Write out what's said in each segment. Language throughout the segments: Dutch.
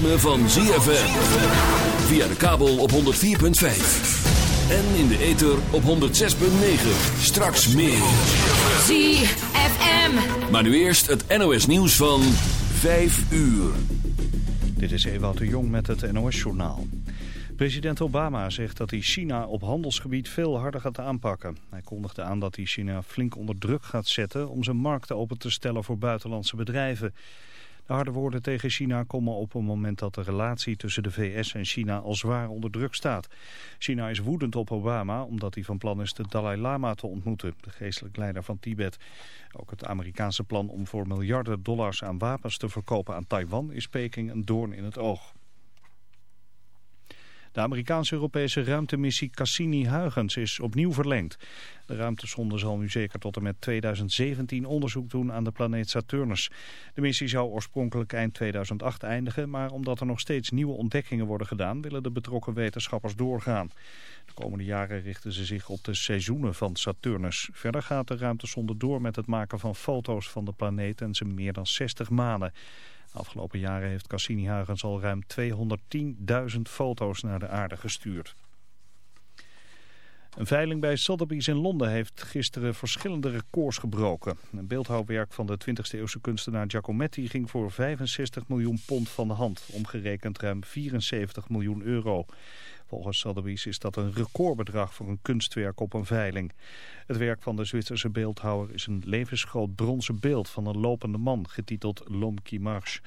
Ritme van ZFM. Via de kabel op 104.5. En in de ether op 106.9. Straks meer. ZFM. Maar nu eerst het NOS nieuws van 5 uur. Dit is Ewout de Jong met het NOS-journaal. President Obama zegt dat hij China op handelsgebied veel harder gaat aanpakken. Hij kondigde aan dat hij China flink onder druk gaat zetten om zijn markten open te stellen voor buitenlandse bedrijven. De harde woorden tegen China komen op een moment dat de relatie tussen de VS en China al zwaar onder druk staat. China is woedend op Obama omdat hij van plan is de Dalai Lama te ontmoeten, de geestelijk leider van Tibet. Ook het Amerikaanse plan om voor miljarden dollars aan wapens te verkopen aan Taiwan is Peking een doorn in het oog. De Amerikaans-Europese ruimtemissie Cassini-Huygens is opnieuw verlengd. De ruimtesonde zal nu zeker tot en met 2017 onderzoek doen aan de planeet Saturnus. De missie zou oorspronkelijk eind 2008 eindigen, maar omdat er nog steeds nieuwe ontdekkingen worden gedaan, willen de betrokken wetenschappers doorgaan. De komende jaren richten ze zich op de seizoenen van Saturnus. Verder gaat de ruimtesonde door met het maken van foto's van de planeet en zijn meer dan 60 manen. Afgelopen jaren heeft Cassini-Huygens al ruim 210.000 foto's naar de aarde gestuurd. Een veiling bij Sotheby's in Londen heeft gisteren verschillende records gebroken. Een beeldhouwwerk van de 20e eeuwse kunstenaar Giacometti ging voor 65 miljoen pond van de hand, omgerekend ruim 74 miljoen euro. Volgens Sotheby's is dat een recordbedrag voor een kunstwerk op een veiling. Het werk van de Zwitserse beeldhouwer is een levensgroot bronzen beeld van een lopende man, getiteld L'Homme qui marche.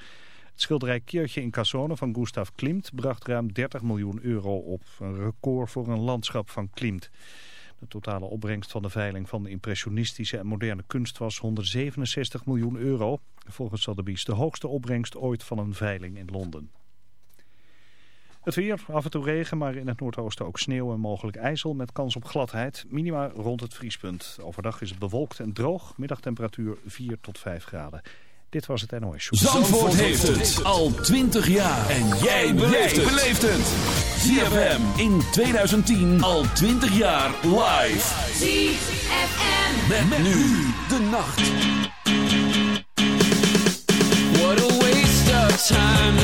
Het schilderij Keertje in Cassone van Gustav Klimt bracht ruim 30 miljoen euro op. Een record voor een landschap van Klimt. De totale opbrengst van de veiling van de impressionistische en moderne kunst was 167 miljoen euro. Volgens Sotheby's de hoogste opbrengst ooit van een veiling in Londen. Het weer, af en toe regen, maar in het noordoosten ook sneeuw en mogelijk ijzel met kans op gladheid. Minima rond het vriespunt. Overdag is het bewolkt en droog. Middagtemperatuur 4 tot 5 graden. Dit was het NOS Show. Zandvoort heeft het al 20 jaar. En jij beleeft het. ZFM in 2010 al 20 jaar live. ZFM. Met, met nu de nacht. What a waste of time.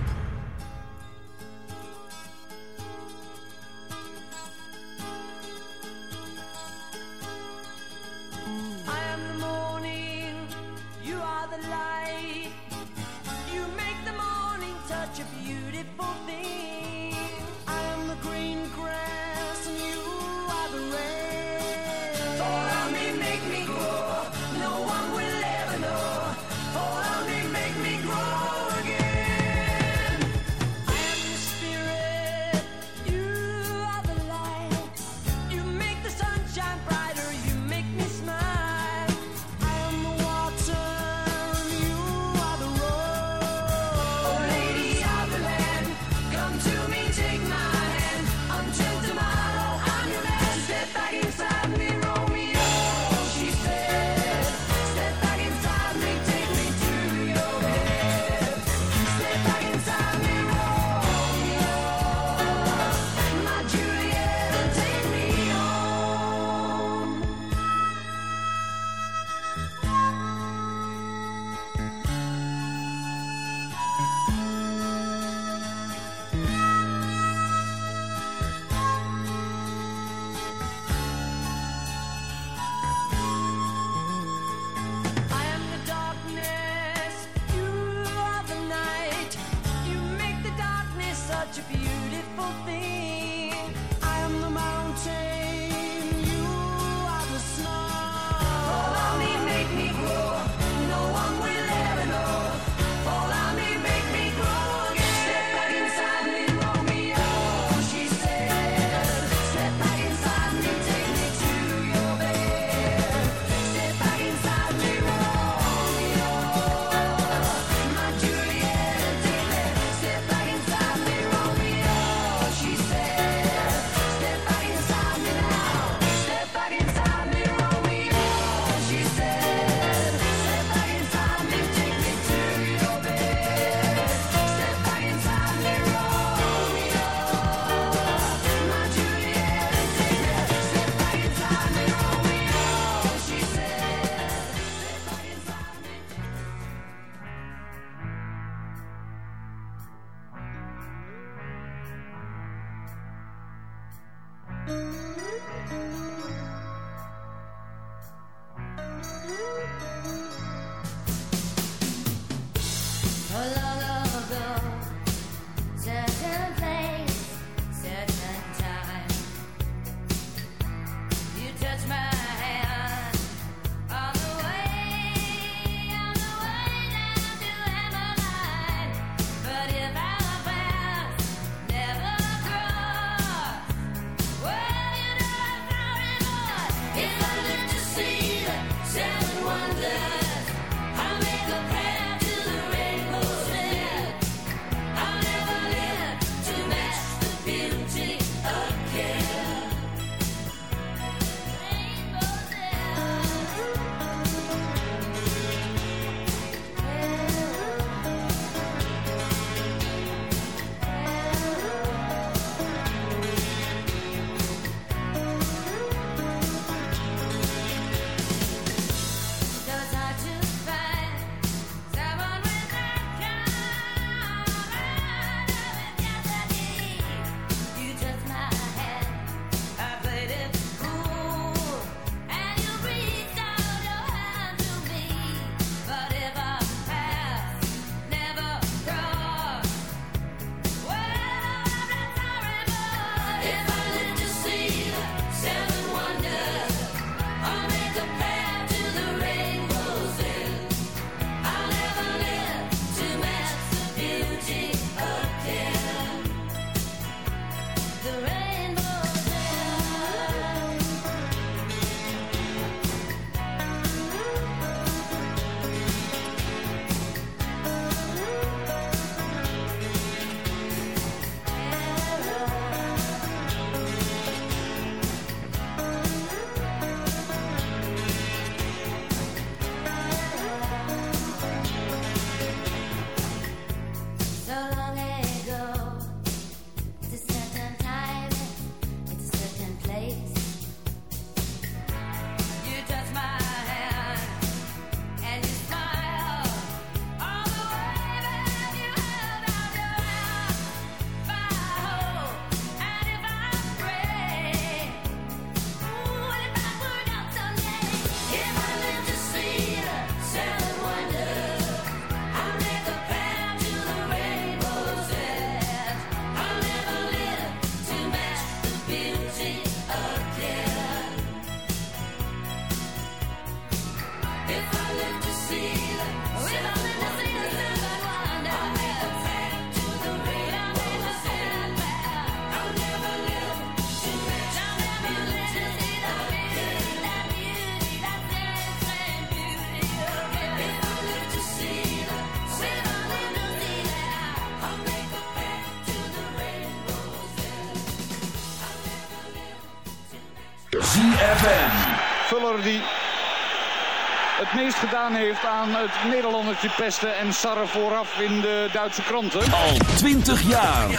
meest gedaan heeft aan het Nederlandertje pesten en sarren vooraf in de Duitse kranten. Al 20 jaar.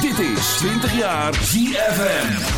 Dit is 20 jaar ZFM.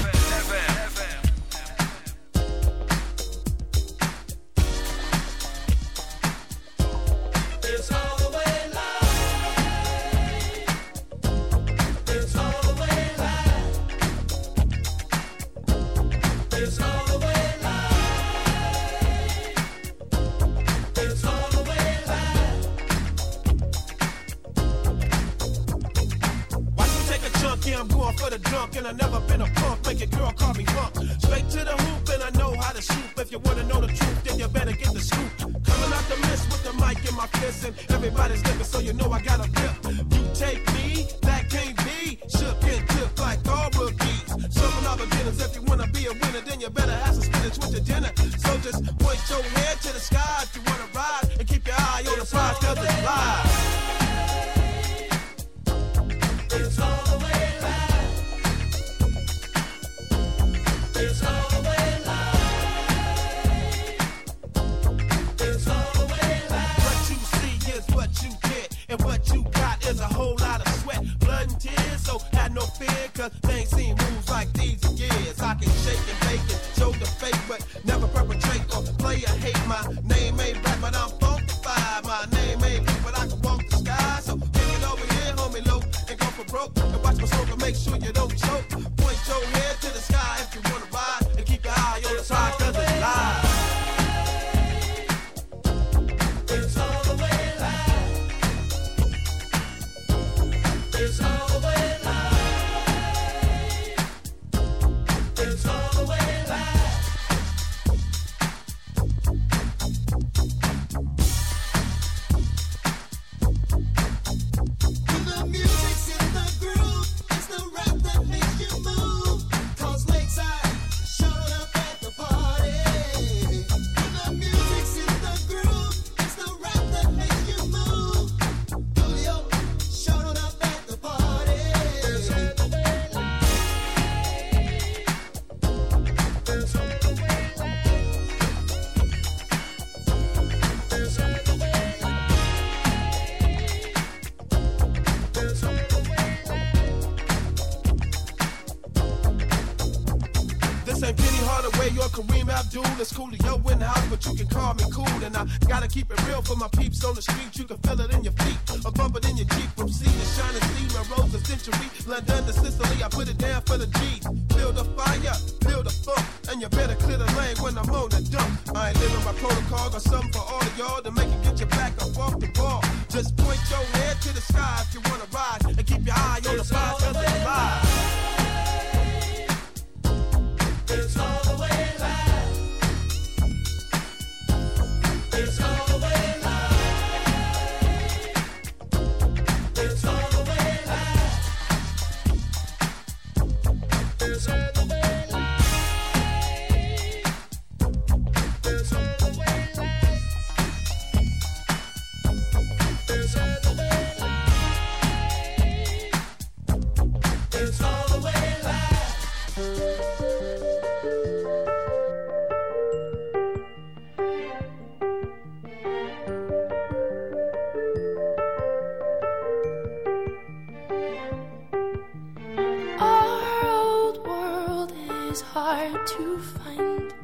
hard to find.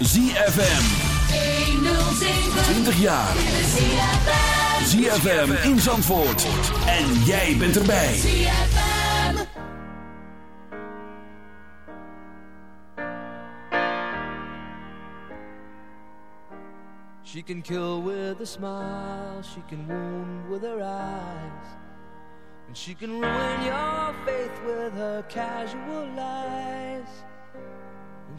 Is ZFM. 20 jaar. ZFM in Zandvoort. En jij bent erbij. She can kill with a smile, she can wound with her eyes, and she can ruin your faith with her casual lies.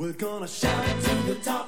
We're gonna shout it to the top.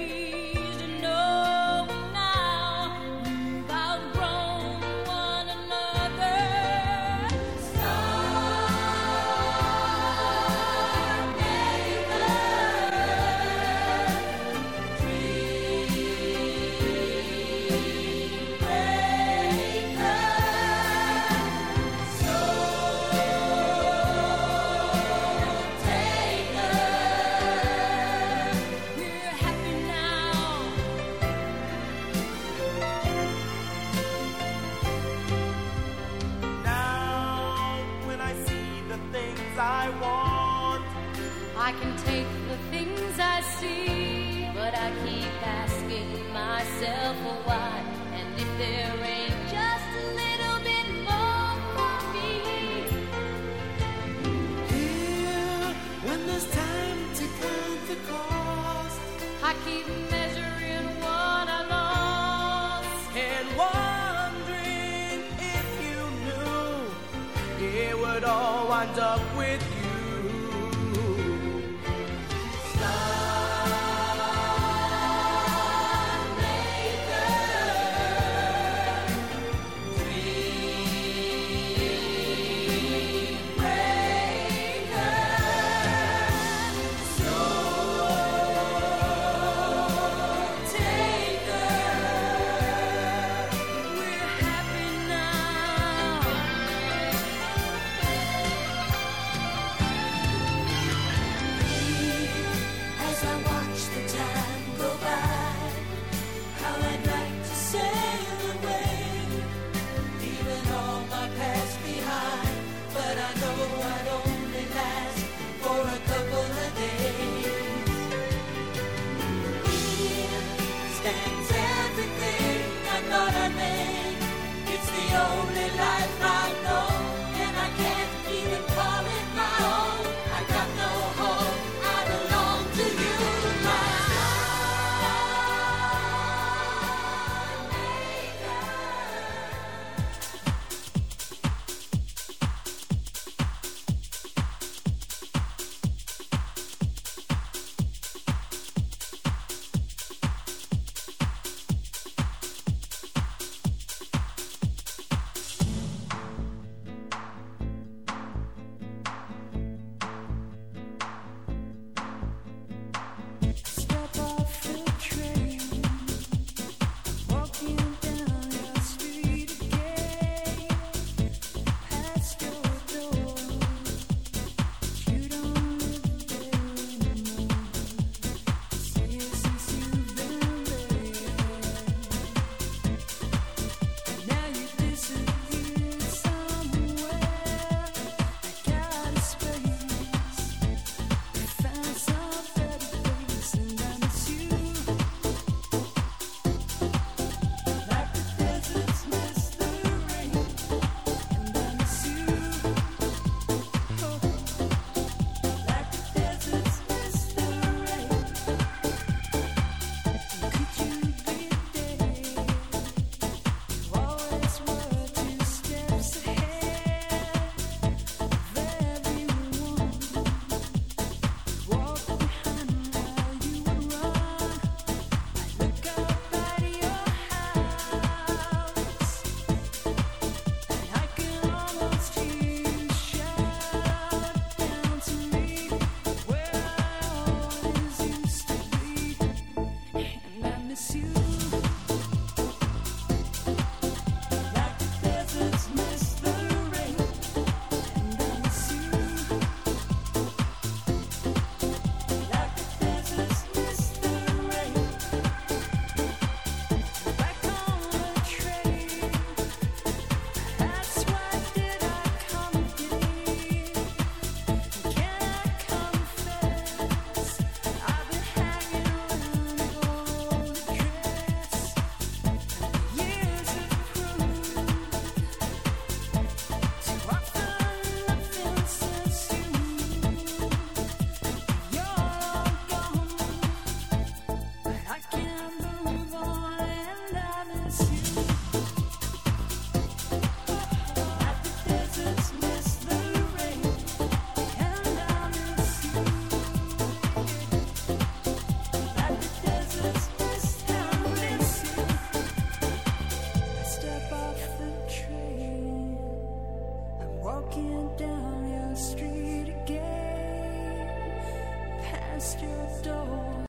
dog